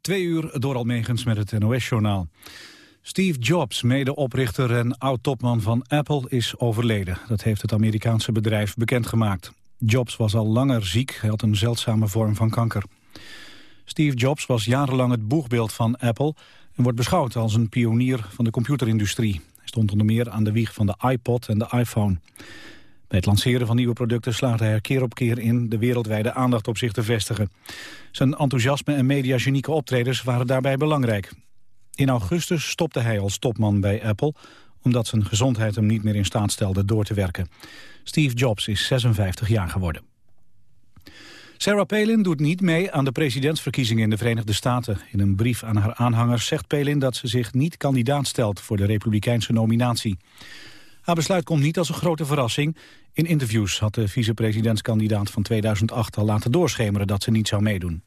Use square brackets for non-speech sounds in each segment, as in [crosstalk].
Twee uur door Almegens met het NOS-journaal. Steve Jobs, medeoprichter en oud-topman van Apple, is overleden. Dat heeft het Amerikaanse bedrijf bekendgemaakt. Jobs was al langer ziek, hij had een zeldzame vorm van kanker. Steve Jobs was jarenlang het boegbeeld van Apple... en wordt beschouwd als een pionier van de computerindustrie. Hij stond onder meer aan de wieg van de iPod en de iPhone. Bij het lanceren van nieuwe producten slaagde hij er keer op keer in de wereldwijde aandacht op zich te vestigen. Zijn enthousiasme en mediagenieke optredens waren daarbij belangrijk. In augustus stopte hij als topman bij Apple, omdat zijn gezondheid hem niet meer in staat stelde door te werken. Steve Jobs is 56 jaar geworden. Sarah Palin doet niet mee aan de presidentsverkiezingen in de Verenigde Staten. In een brief aan haar aanhangers zegt Palin dat ze zich niet kandidaat stelt voor de republikeinse nominatie. Haar besluit komt niet als een grote verrassing. In interviews had de vicepresidentskandidaat van 2008 al laten doorschemeren dat ze niet zou meedoen.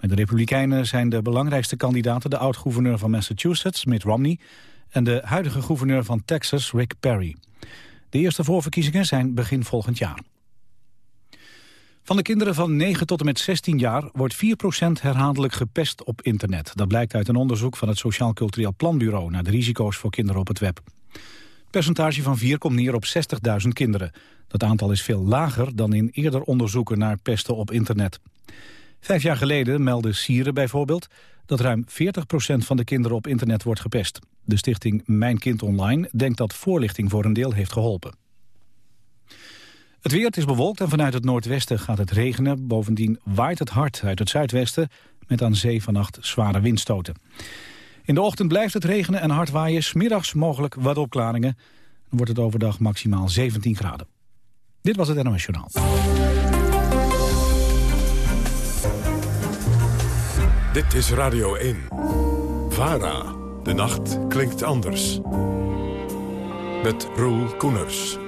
Met de Republikeinen zijn de belangrijkste kandidaten de oud-gouverneur van Massachusetts, Mitt Romney, en de huidige gouverneur van Texas, Rick Perry. De eerste voorverkiezingen zijn begin volgend jaar. Van de kinderen van 9 tot en met 16 jaar wordt 4% herhaaldelijk gepest op internet. Dat blijkt uit een onderzoek van het Sociaal Cultureel Planbureau naar de risico's voor kinderen op het web percentage van 4 komt neer op 60.000 kinderen. Dat aantal is veel lager dan in eerder onderzoeken naar pesten op internet. Vijf jaar geleden meldde Sieren bijvoorbeeld dat ruim 40% van de kinderen op internet wordt gepest. De stichting Mijn Kind Online denkt dat voorlichting voor een deel heeft geholpen. Het weer is bewolkt en vanuit het noordwesten gaat het regenen. Bovendien waait het hard uit het zuidwesten met aan zee vannacht zware windstoten. In de ochtend blijft het regenen en hard waaien. Smiddags mogelijk wat opklaringen. Dan wordt het overdag maximaal 17 graden. Dit was het NOS. Dit is Radio 1. VARA. De nacht klinkt anders. Met Roel Koeners.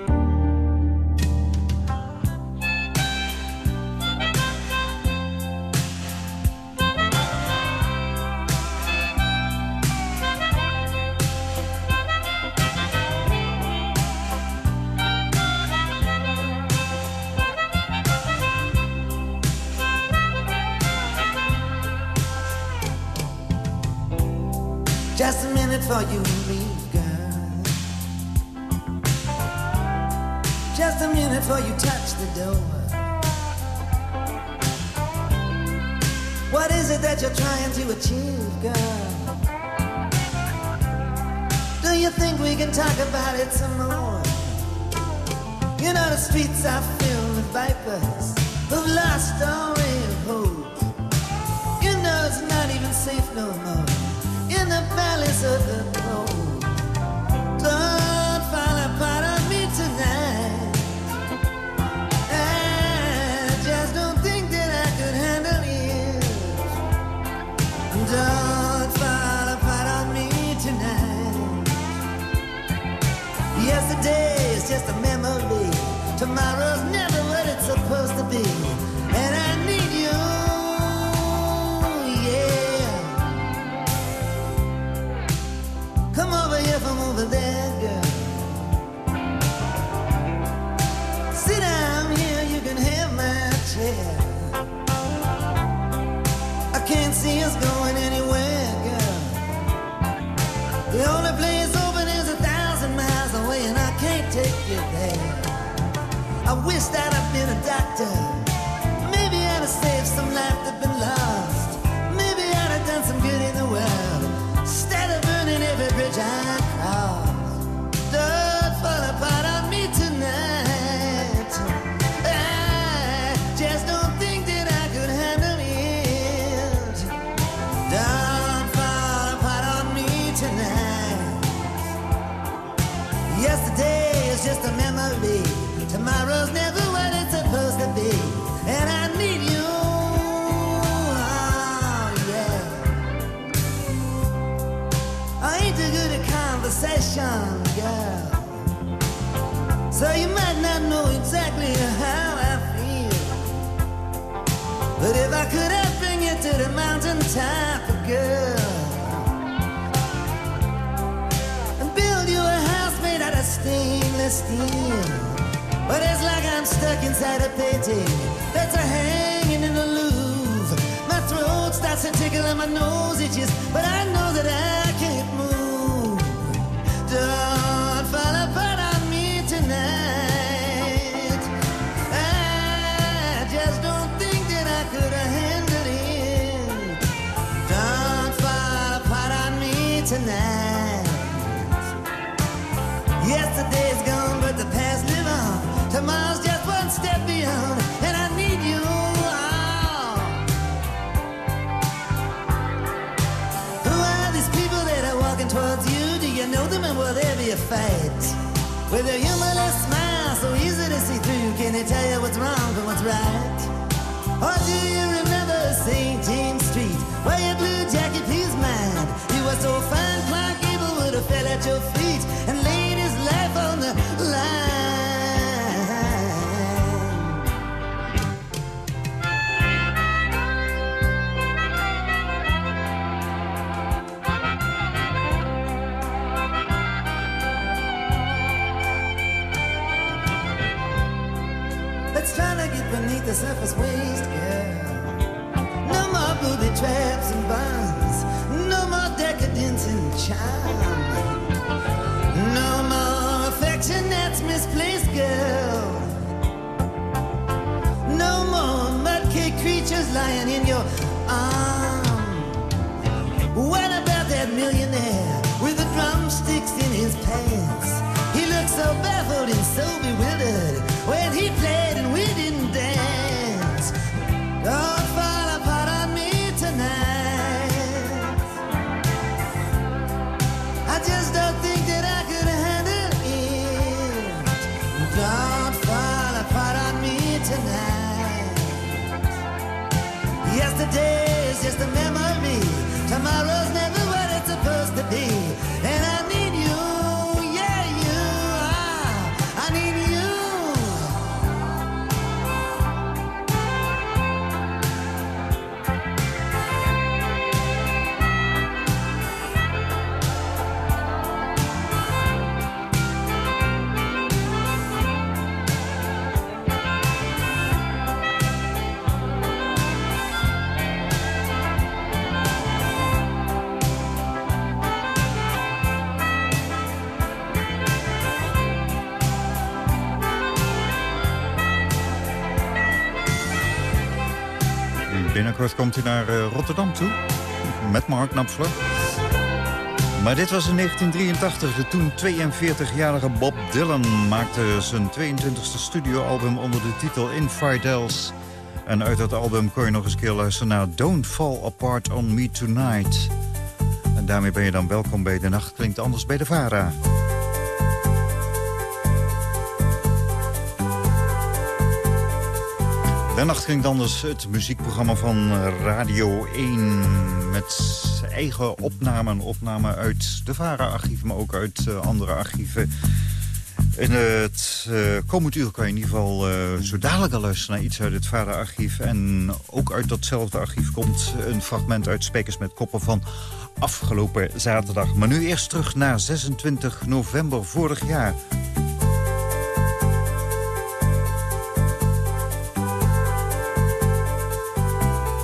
Can't see us going anywhere, girl. The only place open is a thousand miles away, and I can't take you there. I wish that I'd been a doctor. Maybe I'd have saved some life that been lost. Maybe I'd have done some good in the world. Instead of burning every bridge I the mountain top, girl, and build you a house made out of stainless steel. But it's like I'm stuck inside a painting that's a hanging in the Louvre. My throat starts to tickle and my nose itches, but I know that I can't move. Fight? With a humorless smile so easy to see through, can they tell you what's wrong from what's right? Or do you remember St. James Street, where your blue jacket pleased mine? You were so fine, Clark Gable would have fell at your feet surface waste, girl. No more booby traps and bonds. No more decadence and charm. No more affection that's misplaced, girl. No more mudcake creatures lying in your Hey. Binnenkort komt hij naar eh, Rotterdam toe. Met Mark Knapsler. Maar dit was in 1983. De toen 42-jarige Bob Dylan maakte zijn 22e studioalbum onder de titel Infidels. En uit dat album kon je nog eens een keer luisteren naar Don't Fall Apart On Me Tonight. En daarmee ben je dan welkom bij De Nacht Klinkt Anders bij de VARA. De Nacht Klinkt Anders, het muziekprogramma van Radio 1... met eigen opnamen, opnamen uit de VARA-archieven... maar ook uit eh, andere archieven. In het uh, komend uur kan je in ieder geval eh, zo dadelijk al luisteren naar iets uit het VARA-archief. En ook uit datzelfde archief komt een fragment uit Spekers met Koppen van afgelopen zaterdag. Maar nu eerst terug naar 26 november vorig jaar...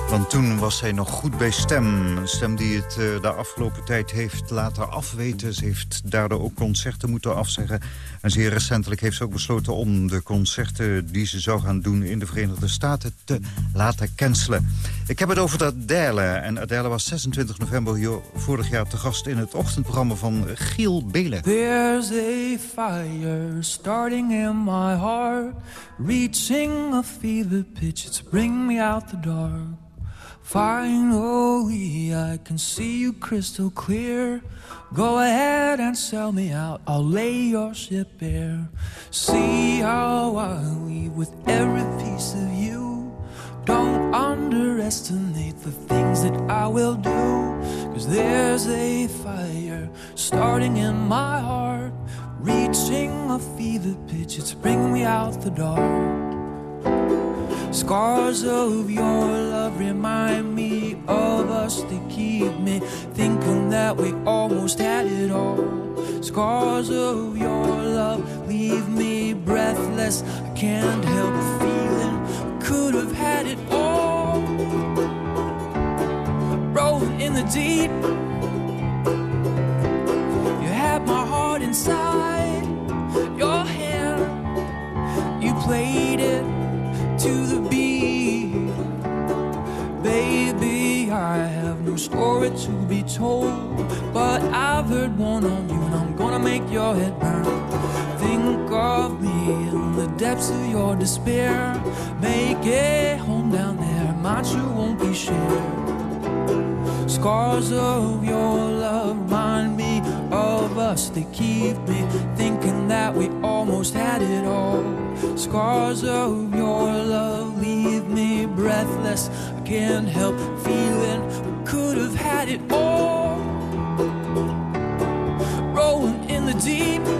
Want toen was zij nog goed bij Stem. Een stem die het uh, de afgelopen tijd heeft laten afweten. Ze heeft daardoor ook concerten moeten afzeggen. En zeer recentelijk heeft ze ook besloten om de concerten die ze zou gaan doen in de Verenigde Staten te laten cancelen. Ik heb het over Adele. En Adele was 26 november vorig jaar te gast in het ochtendprogramma van Giel Belen. There's a fire starting in my heart, reaching a fever pitch. It's bring me out the dark. Finally, I can see you crystal clear. Go ahead and sell me out. I'll lay your ship bare. See how I leave with every piece of you. Don't underestimate the things that I will do. Cause there's a fire starting in my heart, reaching a fever pitch. It's bringing me out the dark. Scars of your love remind me of us. They keep me thinking that we almost had it all. Scars of your love leave me breathless. I can't help feeling could have had it all. Rolling in the deep. You had my heart inside story to be told. But I've heard one on you, and I'm gonna make your head burn. Think of me in the depths of your despair. Make it home down there, mine sure won't be shared. Scars of your love remind me of us. They keep me thinking that we almost had it all. Scars of your love leave me breathless. I can't help feeling could have had it all. Rolling in the deep.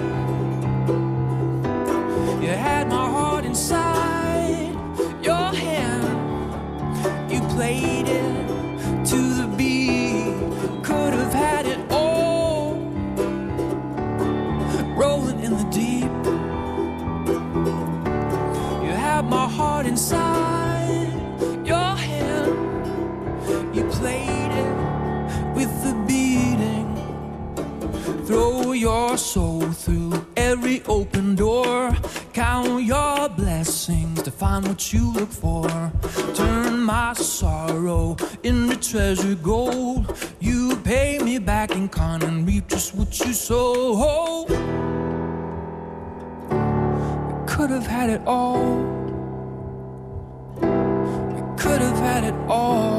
Your soul through every open door. Count your blessings to find what you look for. Turn my sorrow into treasure gold. You pay me back in kind and reap just what you sow. We could have had it all. We could have had it all.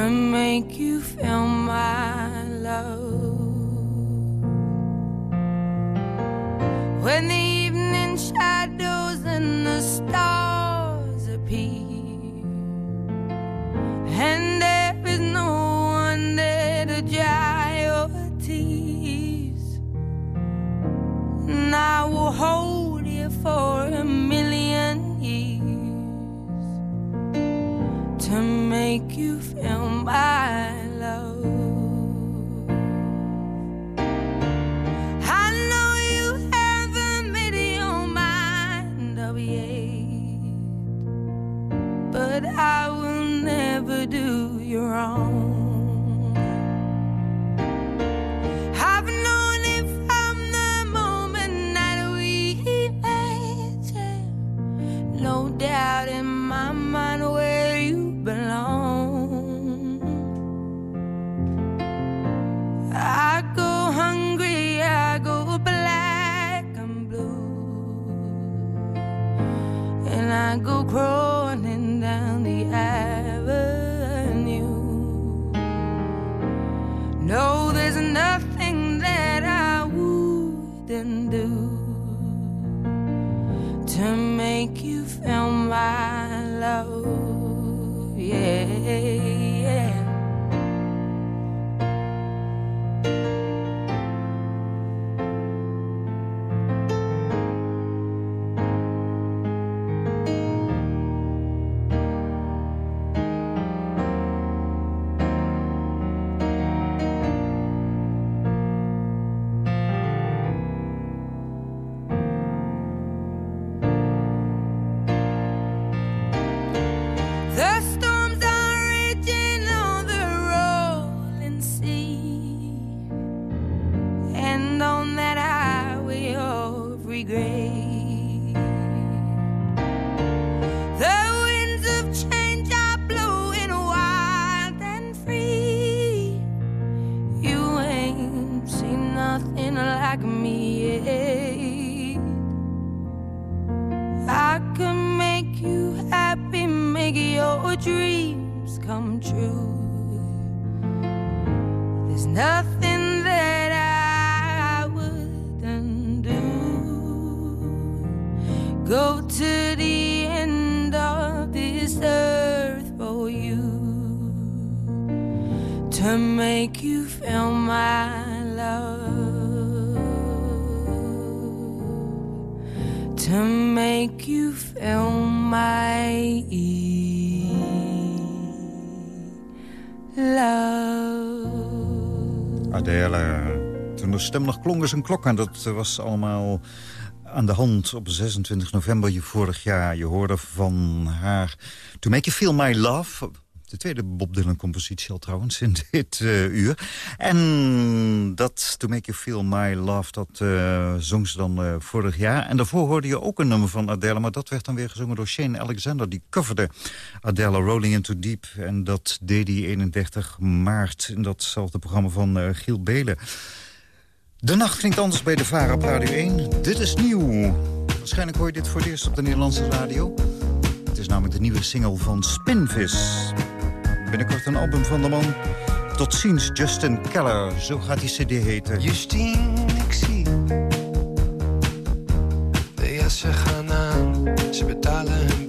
To make you feel stem nog klonk als een klok. En dat was allemaal aan de hand op 26 november vorig jaar. Je hoorde van haar To Make You Feel My Love... De tweede Bob Dylan-compositie al trouwens in [laughs] dit uh, uur. En dat To Make You Feel My Love, dat uh, zong ze dan vorig jaar. En daarvoor hoorde je ook een nummer van Adele... maar dat werd dan weer gezongen door Shane Alexander. Die coverde Adele Rolling Into Deep. En dat deed hij 31 maart in datzelfde programma van Giel Belen. De nacht klinkt anders bij de Vara op Radio 1. Dit is nieuw. Waarschijnlijk hoor je dit voor het eerst op de Nederlandse radio. Het is namelijk de nieuwe single van Spinvis. Binnenkort een album van de man. Tot ziens, Justin Keller. Zo gaat die cd heten. Justine, ik zie. De jassen gaan aan, ze betalen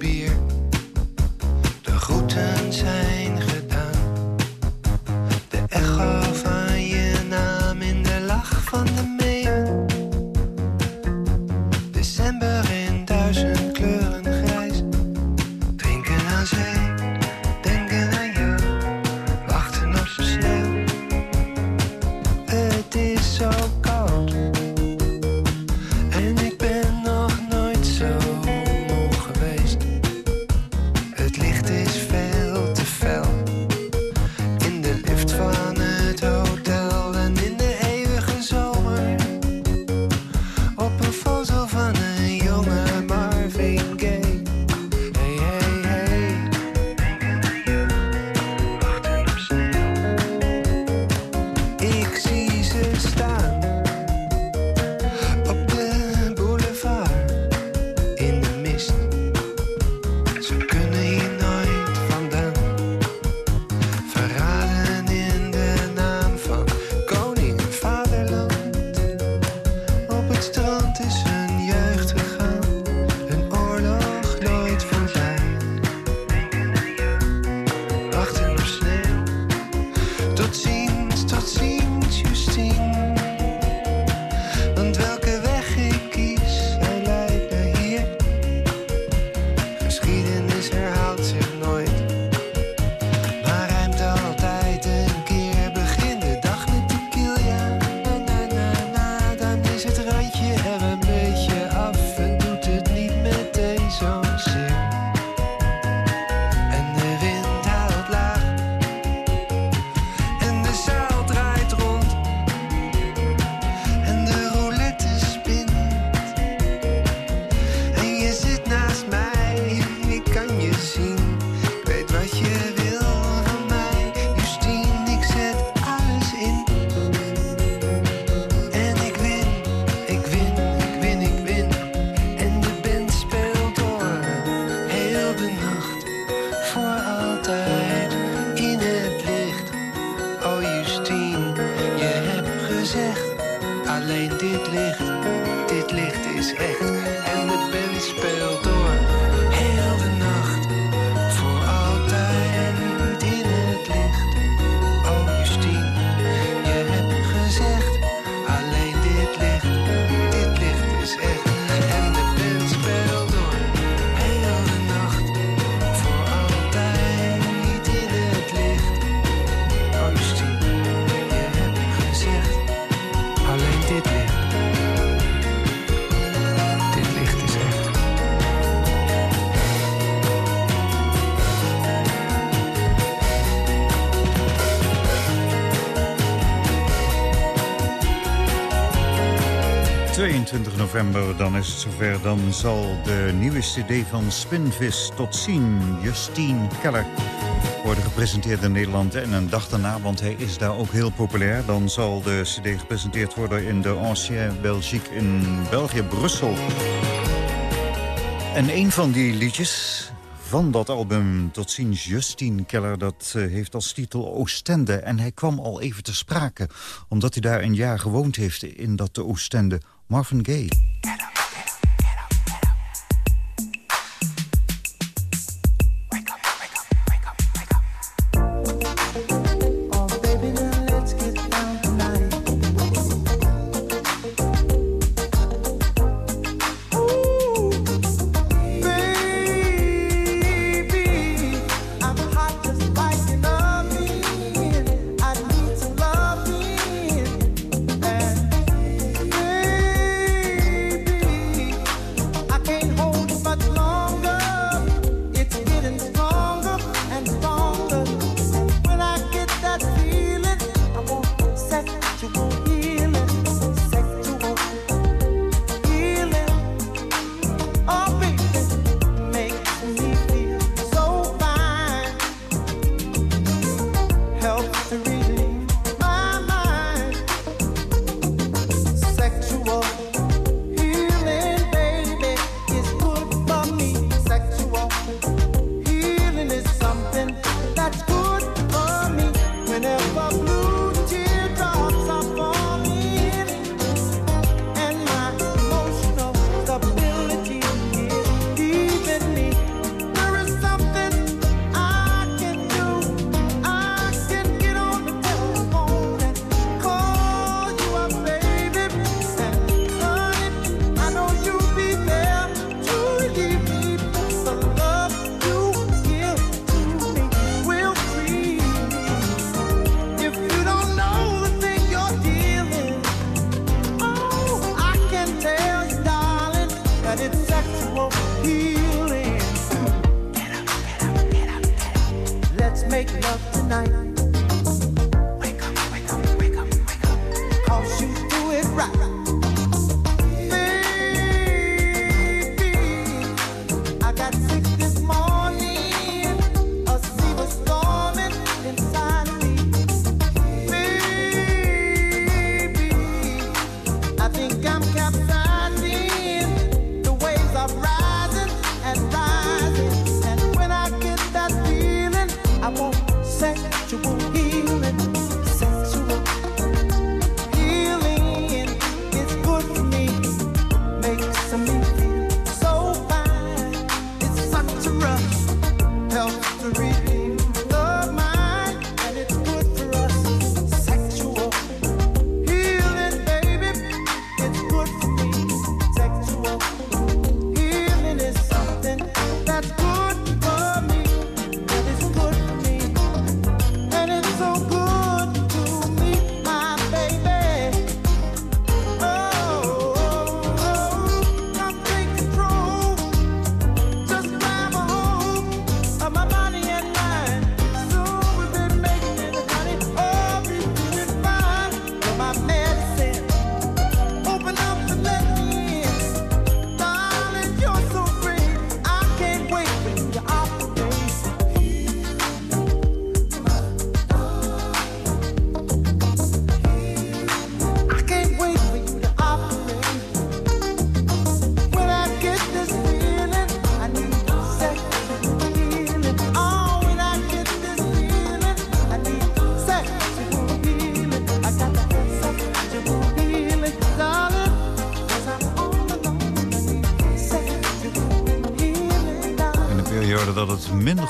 november, dan is het zover. Dan zal de nieuwe cd van Spinvis tot zien, Justine Keller... worden gepresenteerd in Nederland en een dag daarna, want hij is daar ook heel populair... dan zal de cd gepresenteerd worden in de Ancien Belgique in België, Brussel. En een van die liedjes, van dat album tot ziens Justine Keller. Dat eh, heeft als titel Oostende. En hij kwam al even te sprake, omdat hij daar een jaar gewoond heeft in dat de Oostende. Marvin gay.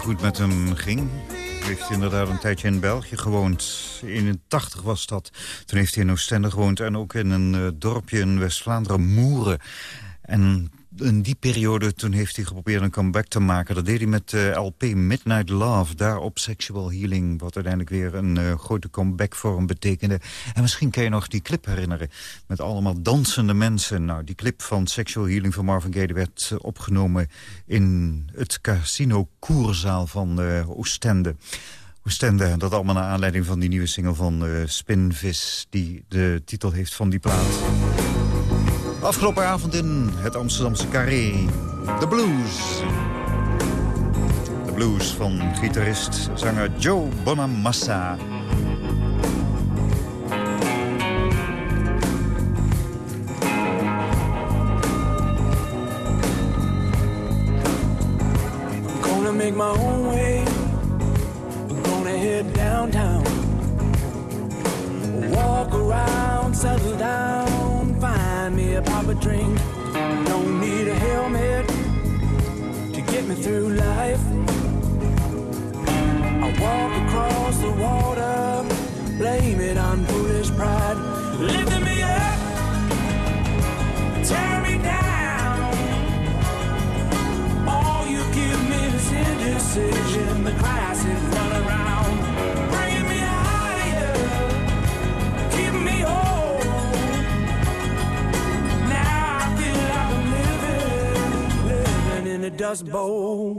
goed met hem ging. Hij heeft inderdaad een tijdje in België gewoond. In 80 was dat. Toen heeft hij in Oostende gewoond en ook in een eh, dorpje in West-Vlaanderen, Moeren. En in die periode toen heeft hij geprobeerd een comeback te maken. Dat deed hij met eh, uh, LP Midnight Love, daarop Sexual Healing... wat uiteindelijk weer een uh, grote comeback voor hem betekende. En misschien kan je nog die clip herinneren met allemaal dansende mensen. Nou, die clip van Sexual Healing van Marvin Gaye werd eh, opgenomen... in het casino-koerzaal van Oostende. Oostende, dat allemaal naar aanleiding van die nieuwe single van Spinvis... die de titel heeft van die plaat. Afgelopen avond in het Amsterdamse Carré. De Blues. De Blues van gitarist, zanger Joe Bonamassa. Gonna make my own way. I'm gonna head downtown. Walk around, settle down. Find me a pop a drink. Don't need a helmet to get me through life. I walk across the water, blame it on foolish pride. Lifting me up, tear me down. All you give me is indecision, the classic dust bowl.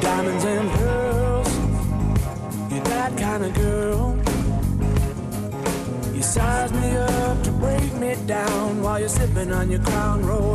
Diamonds and pearls, you're that kind of girl. You size me up to break me down while you're sipping on your crown royal.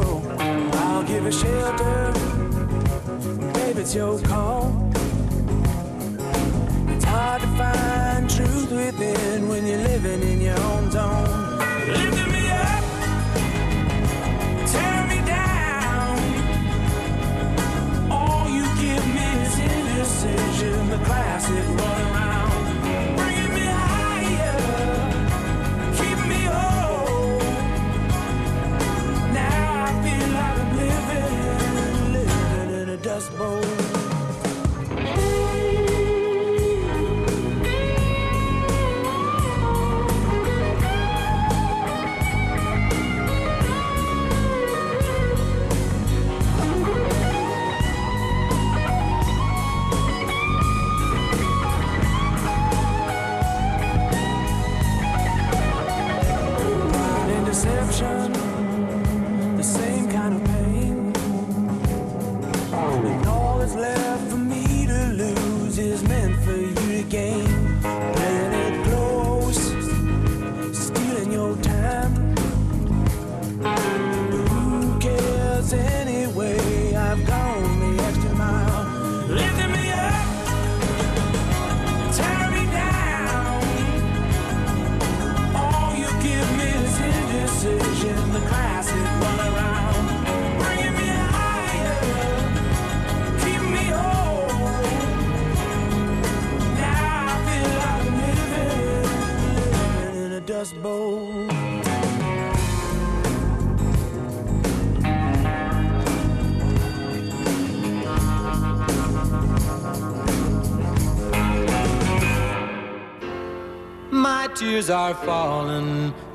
Dust bowl. My tears are falling,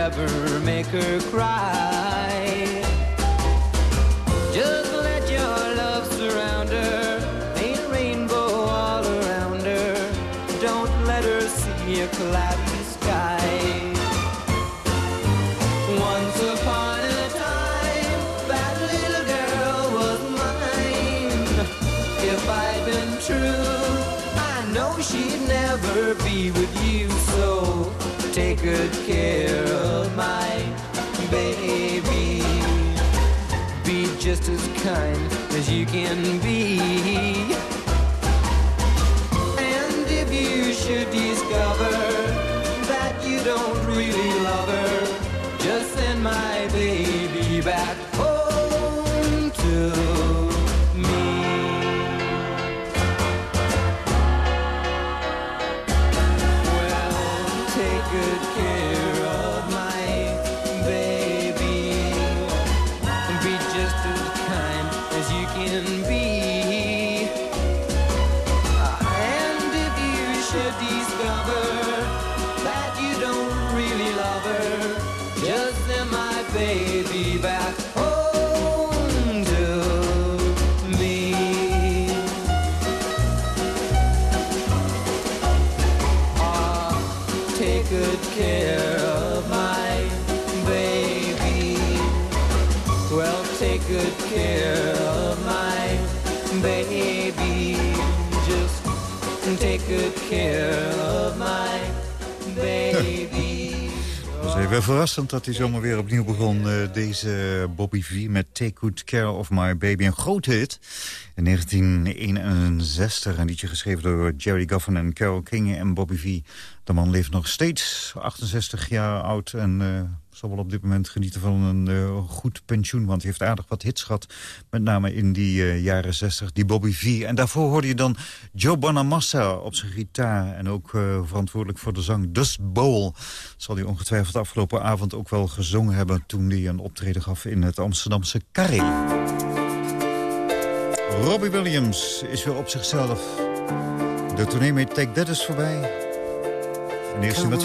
ever make her cry. You can be. Care of my baby. Het was even verrassend dat hij zomaar weer opnieuw begon. eh, deze Bobby V met Take Good Care of My Baby. Een groot hit in 1961. Een liedje geschreven door Jerry Goffin en Carole King en Bobby V. De man leeft nog steeds, 68 jaar oud. En eh, zal wel op dit moment genieten van een eh, goed pensioen. Want hij heeft aardig wat hits gehad. Met name in die eh, jaren 60, die Bobby V. En daarvoor hoorde je dan Joe Bonamassa op zijn gitaar. En ook eh, verantwoordelijk voor de zang Dust Bowl. Zal hij ongetwijfeld afgelopen avond ook wel gezongen hebben... toen hij een optreden gaf in het Amsterdamse Carré. Robbie Williams is weer op zichzelf. De tournee met Take That is voorbij. En eerst met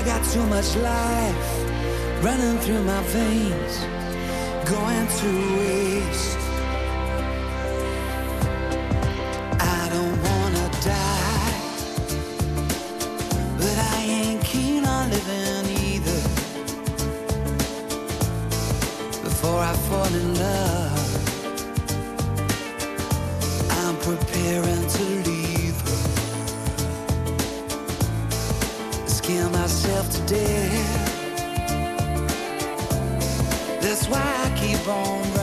I got too much life running through my veins, going to waste. Keep on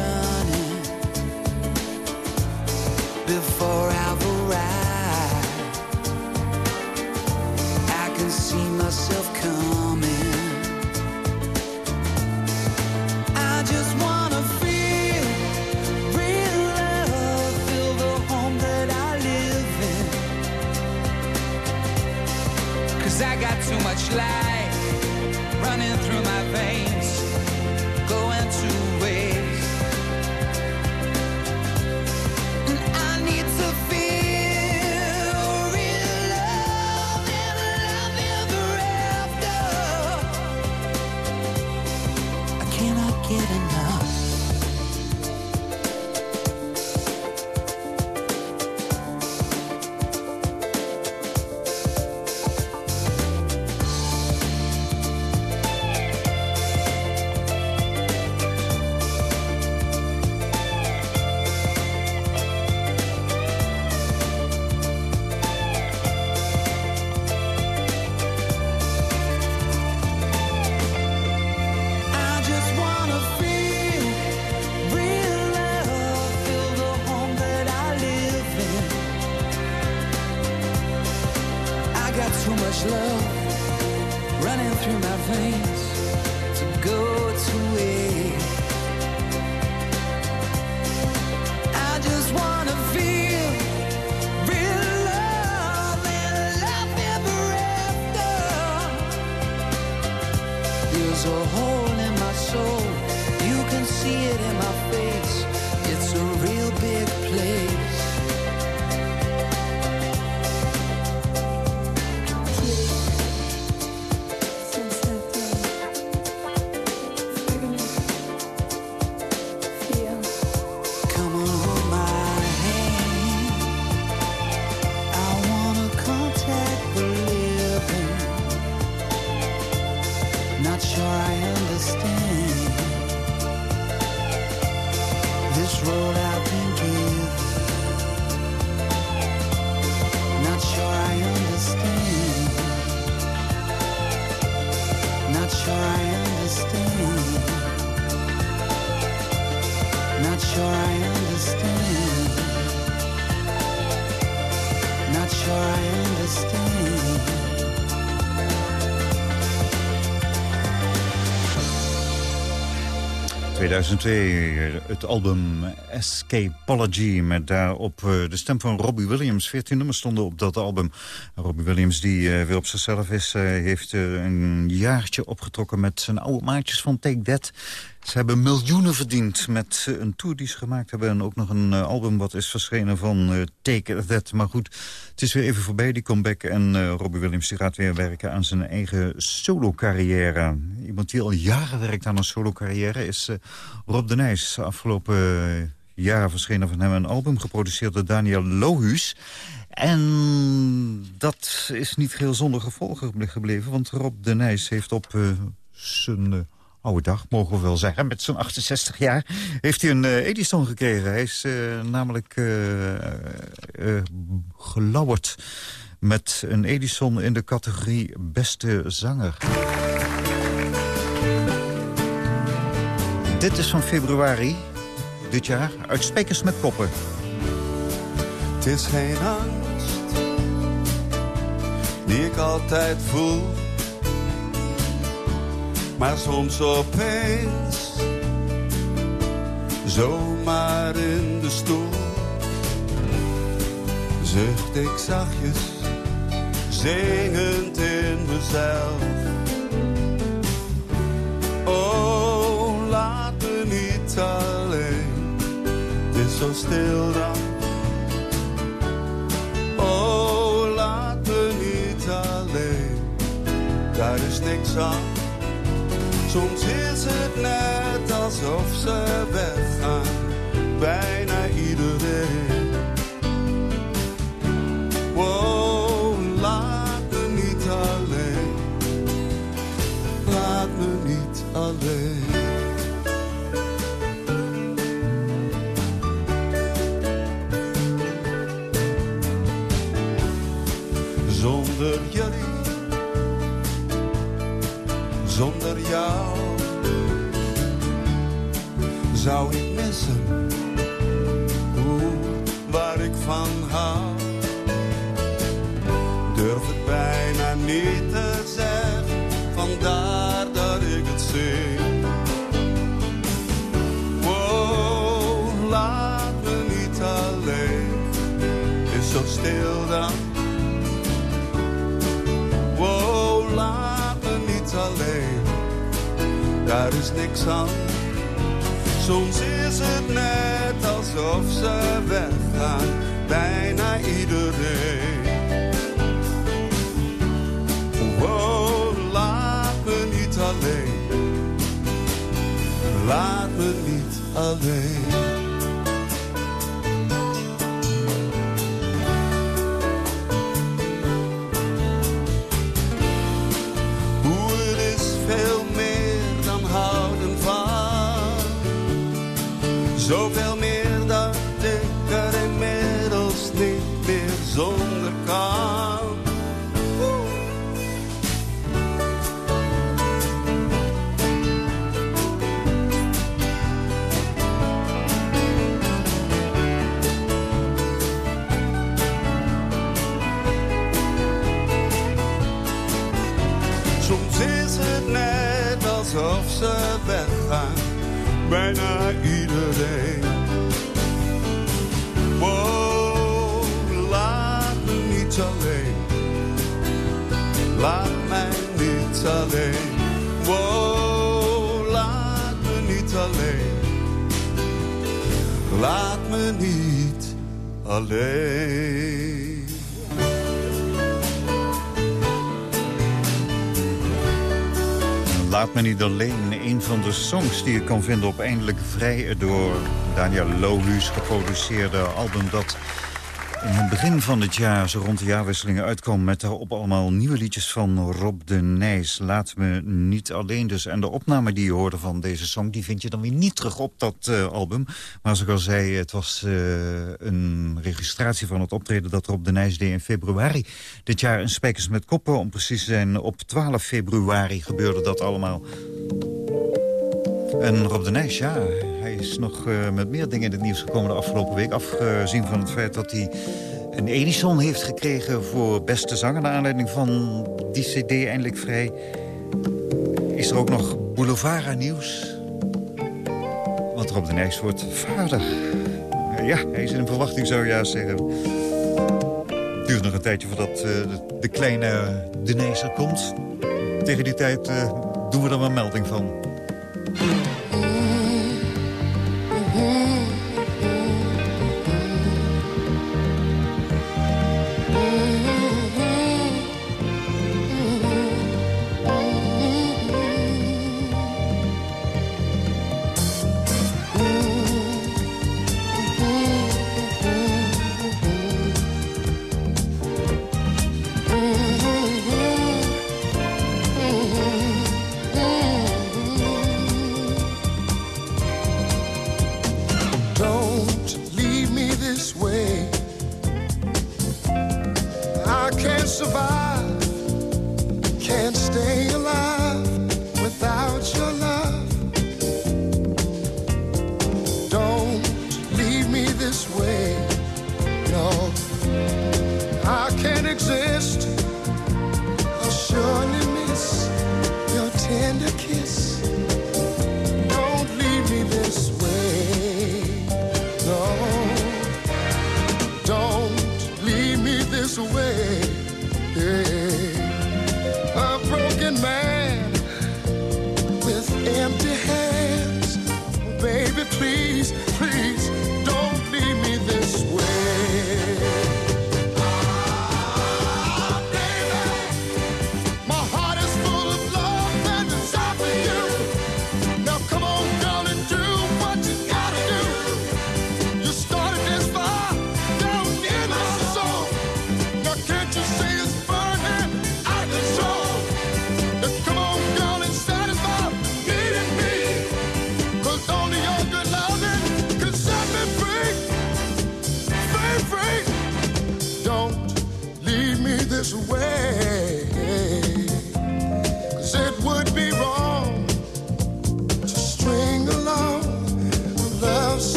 2002, het album Escapology... met daarop eh, de stem van Robbie Williams. 14 nummers stonden op dat album. Robbie Williams, die uh, weer op zichzelf is... Uh, heeft een jaartje opgetrokken met zijn oude maatjes van Take That... Ze hebben miljoenen verdiend met een tour die ze gemaakt hebben... en ook nog een album wat is verschenen van Take That. Maar goed, het is weer even voorbij, die comeback. En Robbie Williams die gaat weer werken aan zijn eigen solo-carrière. Iemand die al jaren werkt aan een solo-carrière is Rob de Nijs. Afgelopen jaar verschenen van hem een album geproduceerd door Daniel Lohuus. En dat is niet heel zonder gevolgen gebleven... want Rob de Nijs heeft op zijn oude dag, mogen we wel zeggen. Met zo'n 68 jaar heeft hij een uh, Edison gekregen. Hij is uh, namelijk uh, gelauwerd met een Edison in de categorie beste zanger. Dit is van februari dit jaar uit Spekers met Koppen. Het is geen angst die ik altijd voel maar soms opeens zomaar in de stoel zucht ik zachtjes, zingend in mezelf. Oh, laat me niet alleen, het is zo stil dan. Oh, laat me niet alleen, daar is niks aan. Soms is het net alsof ze weggaan, bijna iedereen. Zou ik missen hoe, waar ik van hou. Durf het bijna niet te zeggen, vandaar dat ik het zing. Wow, laat me niet alleen, is zo stil dan. Wow, laat me niet alleen, daar is niks aan. Soms is het net alsof ze weggaan, bijna iedereen. Wow, laat me niet alleen, laat me niet alleen. Alleen. Wow, laat me niet alleen, laat me niet alleen. Laat me niet alleen. Een van de songs die je kan vinden op Eindelijk Vrij... door Daniel Lohuus geproduceerde album... dat in het begin van het jaar, zo rond de jaarwisselingen, uitkwam... met daarop allemaal nieuwe liedjes van Rob de Nijs. Laat me niet alleen dus. En de opname die je hoorde van deze song... die vind je dan weer niet terug op dat uh, album. Maar zoals ik al zei, het was uh, een registratie van het optreden... dat Rob de Nijs deed in februari dit jaar in Spijkers met Koppen. Om precies te zijn, op 12 februari gebeurde dat allemaal. En Rob de Nijs, ja, hij is nog uh, met meer dingen in het nieuws gekomen de afgelopen week. Afgezien van het feit dat hij een Edison heeft gekregen voor beste zanger... naar aanleiding van die cd eindelijk vrij. Is er ook nog Boulevard nieuws? Want Rob de Nijs wordt vader. Ja, hij is in verwachting, zou je zeggen. Het duurt nog een tijdje voordat uh, de, kleine de er komt. Tegen die tijd uh, doen we er een melding van.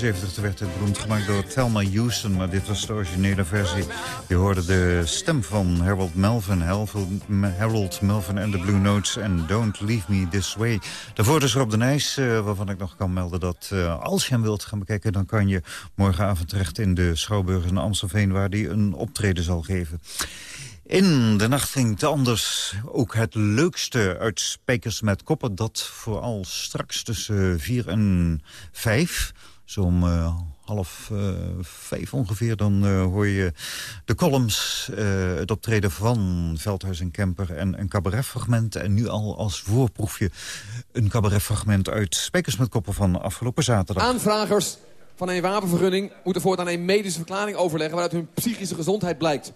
Werd het beroemd gemaakt door Thelma Houston. Maar dit was de originele versie. Je hoorde de stem van Harold Melvin. Harold Melvin en de Blue Notes en Don't Leave Me This Way. Daarvoor dus Rob de Nijs, uh, waarvan ik nog kan melden dat uh, als je hem wilt gaan bekijken... dan kan je morgenavond terecht in de Schouwburg in Amstelveen... waar hij een optreden zal geven. In de nacht ging het anders. Ook het leukste uit Spijkers met Koppen. Dat vooral straks tussen vier en vijf. Zo om uh, half uh, vijf ongeveer, dan uh, hoor je de columns, het optreden van Veldhuis en Kemper en een cabaretfragment. En nu al als voorproefje een cabaretfragment uit Spijkers met Koppen van afgelopen zaterdag. Aanvragers van een wapenvergunning moeten voortaan een medische verklaring overleggen waaruit hun psychische gezondheid blijkt.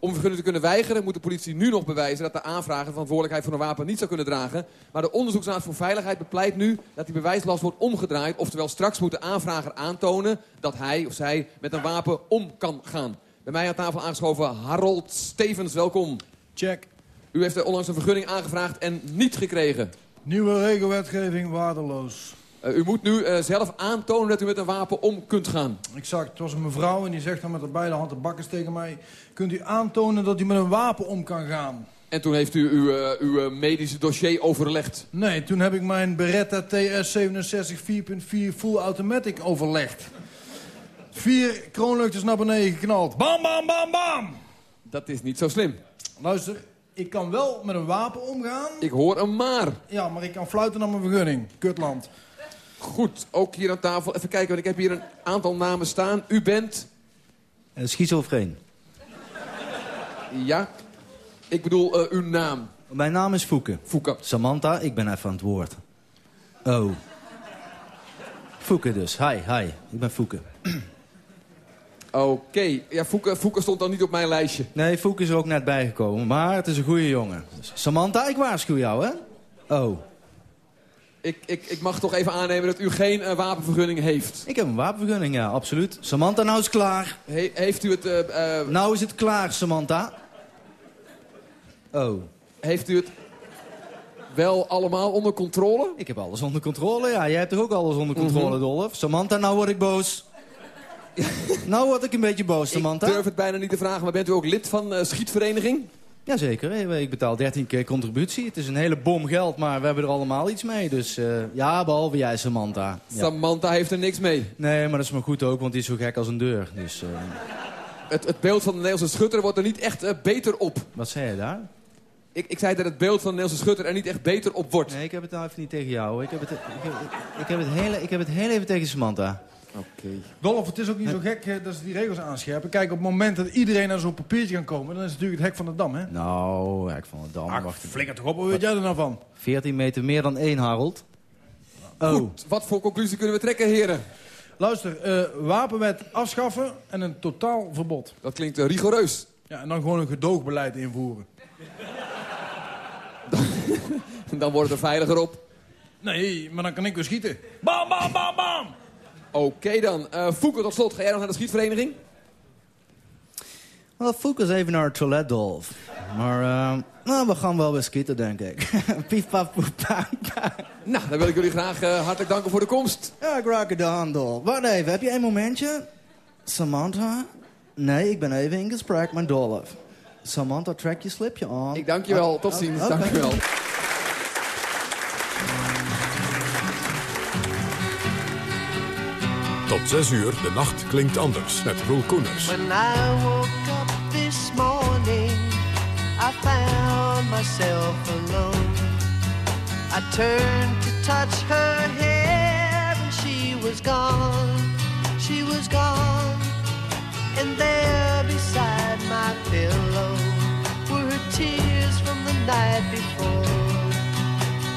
Om vergunning te kunnen weigeren moet de politie nu nog bewijzen dat de aanvrager de verantwoordelijkheid voor een wapen niet zou kunnen dragen. Maar de Onderzoeksraad voor Veiligheid bepleit nu dat die bewijslast wordt omgedraaid. Oftewel straks moet de aanvrager aantonen dat hij of zij met een wapen om kan gaan. Bij mij aan tafel aangeschoven Harold Stevens, welkom. Check. U heeft onlangs een vergunning aangevraagd en niet gekregen. Nieuwe regelwetgeving waardeloos. Uh, u moet nu uh, zelf aantonen dat u met een wapen om kunt gaan. Exact. Het was een mevrouw en die zegt dan met haar beide handen bakkers tegen mij... kunt u aantonen dat u met een wapen om kan gaan? En toen heeft u uw, uh, uw medische dossier overlegd? Nee, toen heb ik mijn Beretta TS 67 4.4 full automatic overlegd. Vier kroonluchters naar beneden geknald. Bam, bam, bam, bam! Dat is niet zo slim. Luister, ik kan wel met een wapen omgaan. Ik hoor een maar. Ja, maar ik kan fluiten naar mijn vergunning. Kutland. Goed, ook hier aan tafel. Even kijken, want ik heb hier een aantal namen staan. U bent... Uh, schizofreen. Ja, ik bedoel uh, uw naam. Mijn naam is Fouke. Fouke. Samantha, ik ben even aan het woord. Oh. Fouke dus. Hi, hi. Ik ben Fouke. [clears throat] Oké. Okay. Ja, Fouke, Fouke stond dan niet op mijn lijstje. Nee, Fouke is er ook net bijgekomen. Maar het is een goede jongen. Samantha, ik waarschuw jou, hè? Oh. Ik, ik, ik mag toch even aannemen dat u geen uh, wapenvergunning heeft. Ik heb een wapenvergunning, ja, absoluut. Samantha, nou is klaar. He, heeft u het... Uh, uh... Nou is het klaar, Samantha. Oh. Heeft u het wel allemaal onder controle? Ik heb alles onder controle, ja. Jij hebt toch ook alles onder controle, mm -hmm. Dolf? Samantha, nou word ik boos. [laughs] nou word ik een beetje boos, Samantha. Ik durf het bijna niet te vragen, maar bent u ook lid van schietvereniging? Jazeker, ik betaal 13 keer contributie. Het is een hele bom geld, maar we hebben er allemaal iets mee. Dus uh, ja, behalve jij, Samantha. Ja. Samantha heeft er niks mee. Nee, maar dat is maar goed ook, want die is zo gek als een deur. Dus, uh... het, het, beeld van de Nederlandse schutter wordt er niet echt uh, beter op. Wat zei je daar? Ik, ik, zei dat het beeld van de Nederlandse schutter er niet echt beter op wordt. Nee, ik heb het nou even niet tegen jou. Ik heb het, ik heb, ik heb het, hele, ik heb het heel even tegen Samantha. Okay. Dolf, het is ook niet zo gek hè, dat ze die regels aanscherpen. Kijk, op het moment dat iedereen naar zo'n papiertje kan komen... dan is het natuurlijk het hek van de dam, hè? Nou, hek van de dam. Ach, wacht flikker toch op, wat weet jij er nou van? 14 meter meer dan één, Harold. Oh. Goed, wat voor conclusie kunnen we trekken, heren? Luister, uh, wapenwet afschaffen en een totaal verbod. Dat klinkt uh, rigoureus. Ja, en dan gewoon een gedoogbeleid invoeren. [laughs] dan wordt het er veiliger op. Nee, maar dan kan ik weer schieten. Bam, bam, bam, bam! Oké okay dan. Uh, Fouke, tot slot. Ga jij nog naar de schietvereniging? Wel, Fouke is even naar het toilet, Dolf. Maar uh, nou, we gaan wel weer schieten, denk ik. [laughs] Pief, paf, poep, Nou, dan wil ik jullie graag uh, hartelijk danken voor de komst. Ja, graag gedaan, Dolf. Wacht even, heb je een momentje? Samantha? Nee, ik ben even in gesprek met Dolf. Samantha, trek je slipje aan. Ik dank je wel. Oh, Tot ziens. oh, Dank je wel. Tot 6 uur, de nacht klinkt anders met Roel Koeners. When I woke up this morning, I found myself alone. I turned to touch her hair and she was gone, she was gone. And there beside my pillow were her tears from the night before.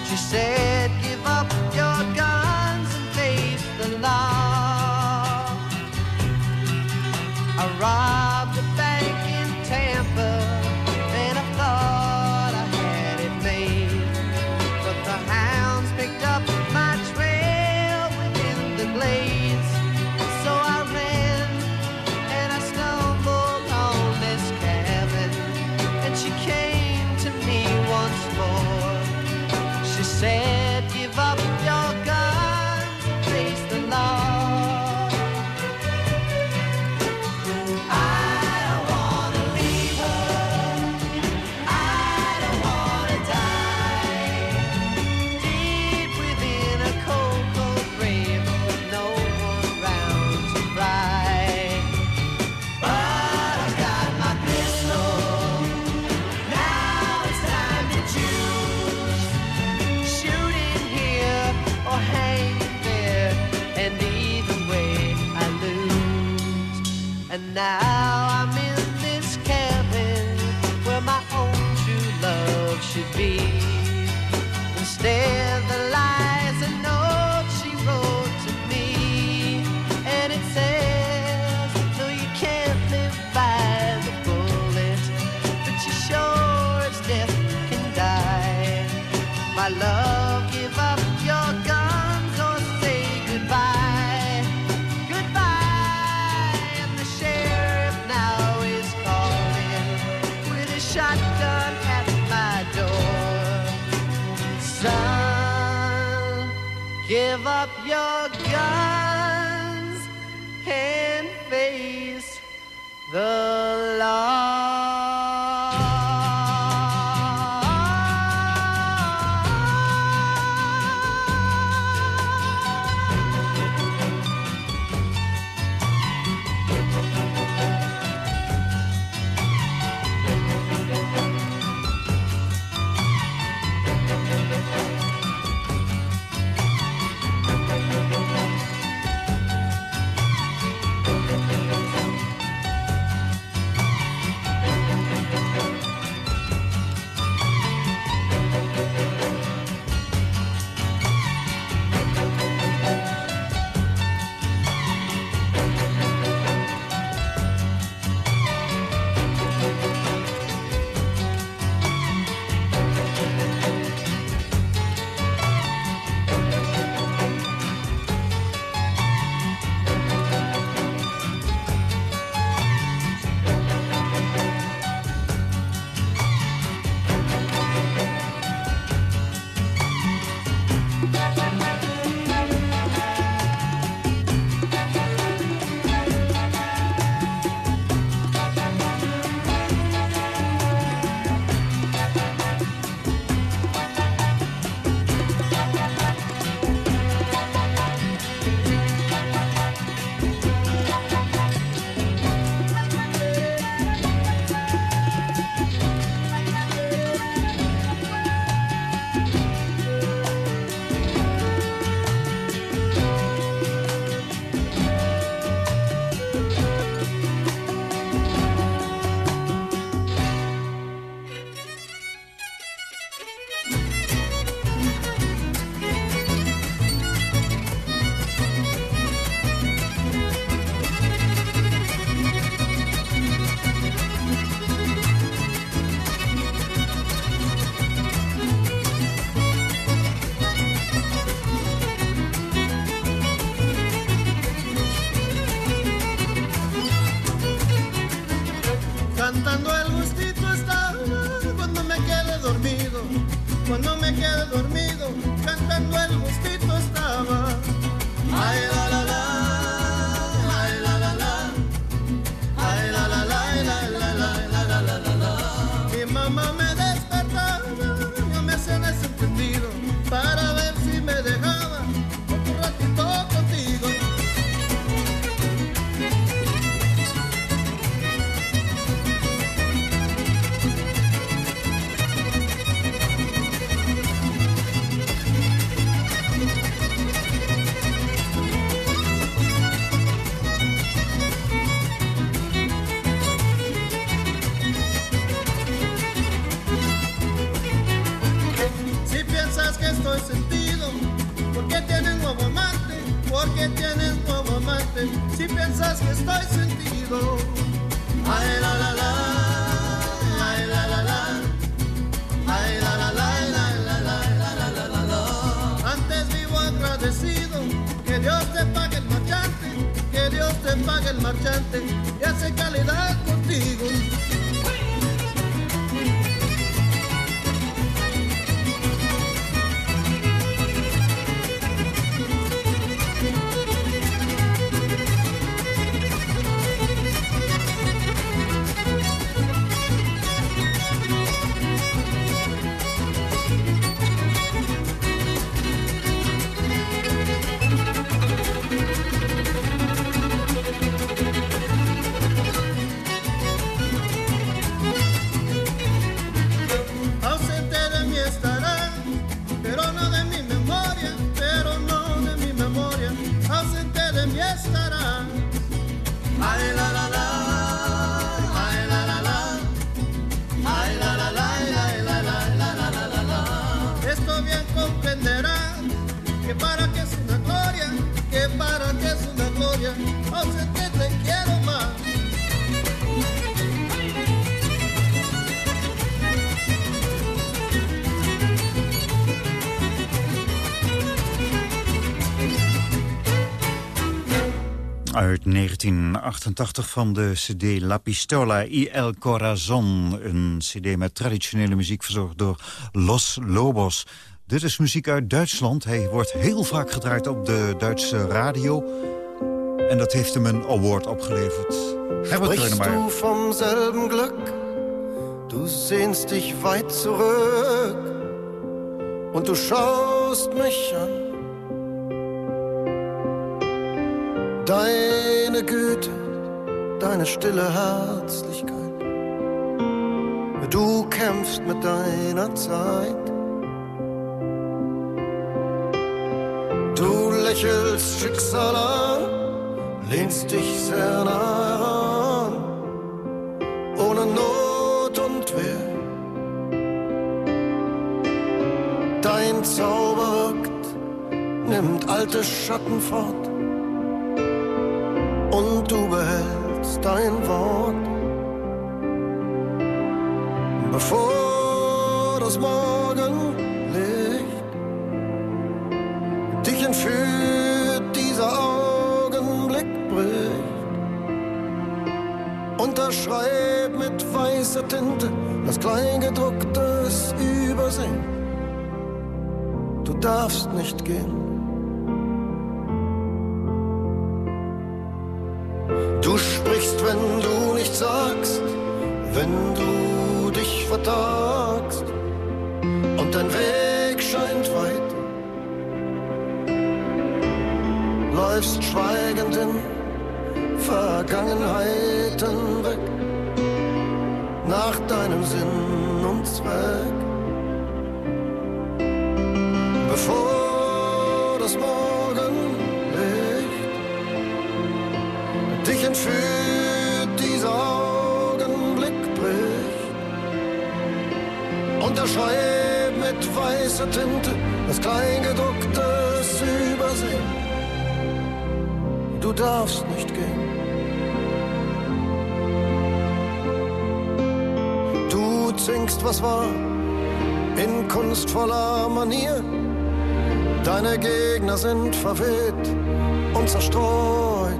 She said, give up your guns and face the law. Robbed be. Instead, estoy sentido, porque tienes nuevo amante, porque tienes nuevo amante, si piensas que estoy sentido. Ay, la, la, la, ay, la, la, la, ay, la, la, la, la, la, la, la, la, Antes vivo agradecido, que Dios te pague el marchante, que Dios te pague el marchante, y hace calidad contigo. Uit 1988 van de cd La Pistola y El Corazon. Een cd met traditionele muziek verzorgd door Los Lobos. Dit is muziek uit Duitsland. Hij wordt heel vaak gedraaid op de Duitse radio. En dat heeft hem een award opgeleverd. Herbert Grönemeyer. vom selben Glück? Du sehnst dich weit zurück. Und du schaust mich an. Deine Güte, deine stille Herzlichkeit, du kämpfst mit deiner Zeit. Du lächelst Schicksal an, lehnst dich sehr nah heran ohne Not und Wehr. Dein Zauber wirkt, nimmt alte Schatten fort und du behältst dein Wort. Bevor das Morgenlicht dich entführt, dieser Augenblick bricht. Unterschreib mit weißer Tinte das Kleingedruckte ist übersehen. Du darfst nicht gehen. Mit weißer Tinte das Kleingedruckte ist übersehen. Du darfst nicht gehen. Du zwingst, was war, in kunstvoller Manier. Deine Gegner sind verweht und zerstreut.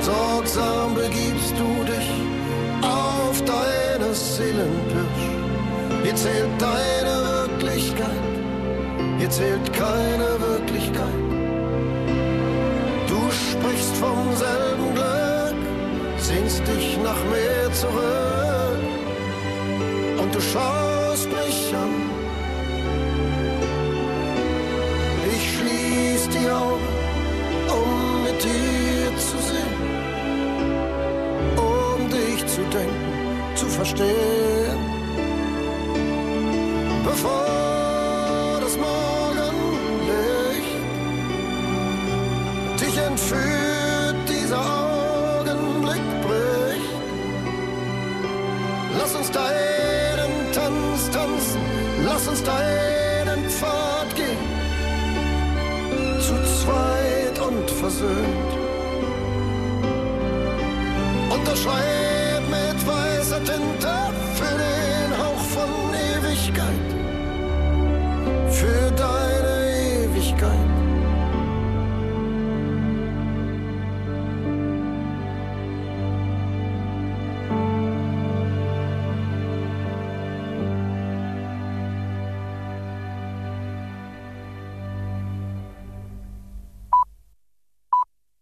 Sorgsam begibst du dich auf deine Seelenpirsch. Hier zählt deine Wirklichkeit, hier zählt keine Wirklichkeit. Du sprichst vom selben Glück, sehnst dich nach mehr zurück und du schaust mich an. Ich schließ die Augen, um mit dir zu sehen, um dich zu denken, zu verstehen. Bevor das Morgenlicht dich entführt, dieser Augenblick bricht. Lass uns deinen Tanz tanzen, lass uns deinen Pfad gehen. Zu zweit und versöhnt. Unterschreib